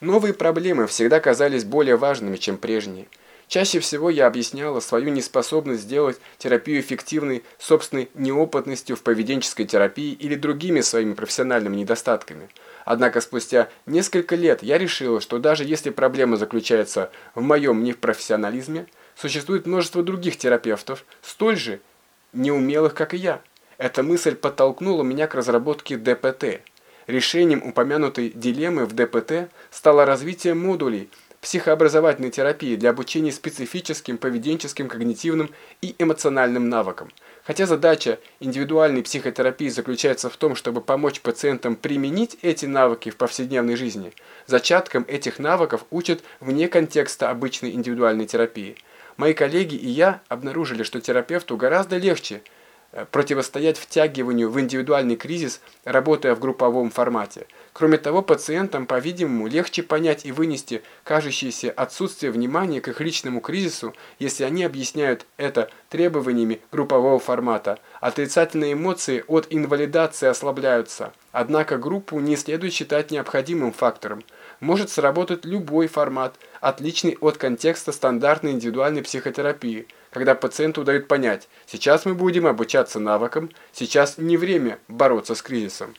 Новые проблемы всегда казались более важными, чем прежние. Чаще всего я объясняла свою неспособность сделать терапию эффективной собственной неопытностью в поведенческой терапии или другими своими профессиональными недостатками. Однако спустя несколько лет я решила, что даже если проблема заключается в моем непрофессионализме, существует множество других терапевтов, столь же неумелых, как и я. Эта мысль подтолкнула меня к разработке ДПТ. Решением упомянутой дилеммы в ДПТ стало развитие модулей – психообразовательной терапии для обучения специфическим поведенческим, когнитивным и эмоциональным навыкам. Хотя задача индивидуальной психотерапии заключается в том, чтобы помочь пациентам применить эти навыки в повседневной жизни, зачаткам этих навыков учат вне контекста обычной индивидуальной терапии. Мои коллеги и я обнаружили, что терапевту гораздо легче противостоять втягиванию в индивидуальный кризис, работая в групповом формате. Кроме того, пациентам, по-видимому, легче понять и вынести кажущееся отсутствие внимания к их личному кризису, если они объясняют это требованиями группового формата. Отрицательные эмоции от инвалидации ослабляются. Однако группу не следует считать необходимым фактором. Может сработать любой формат, отличный от контекста стандартной индивидуальной психотерапии, когда пациенту дают понять, сейчас мы будем обучаться навыкам, сейчас не время бороться с кризисом.